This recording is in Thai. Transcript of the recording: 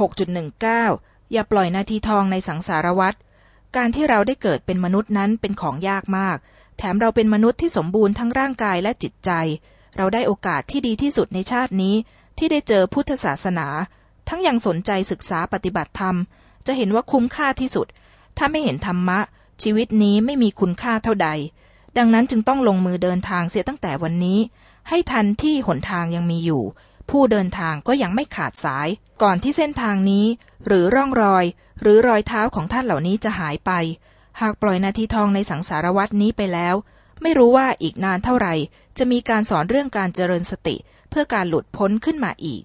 6.19 อย่าปล่อยนาทีทองในสังสารวัฏการที่เราได้เกิดเป็นมนุษย์นั้นเป็นของยากมาก แถมเราเป็นมนุษย์ที่สมบูรณ์ทั้งร่างกายและจิตใจ เราได้โอกาสที่ดีที่สุดในชาตินี้ ที่ได้เจอพุทธศาสนา ทั้งยังสนใจศึกษาปฏิบัติธรรม จะเห็นว่าคุ้มค่าที่สุด ถ้าไม่เห็นธรรมะ ชีวิตนี้ไม่มีคุณค่าเท่าใด ดังนั้นจึงต้องลงมือเดินทางเสียตั้งแต่วันนี้ ให้ทันที่หนทางยังมีอยู่ ผู้เดินทางก็ยังไม่ขาดสาย ก่อนที่เส้นทางนี้ หรือร่องรอย หรือรอยเท้าของท่านเหล่านี้จะหายไป หากปล่อยนาทีทองในสังสารวัตนี้ไปแล้ว ไม่รู้ว่าอีกนานเท่าไหร่ จะมีการสอนเรื่องการเจริญสติ เพื่อการหลุดพ้นขึ้นมาอีก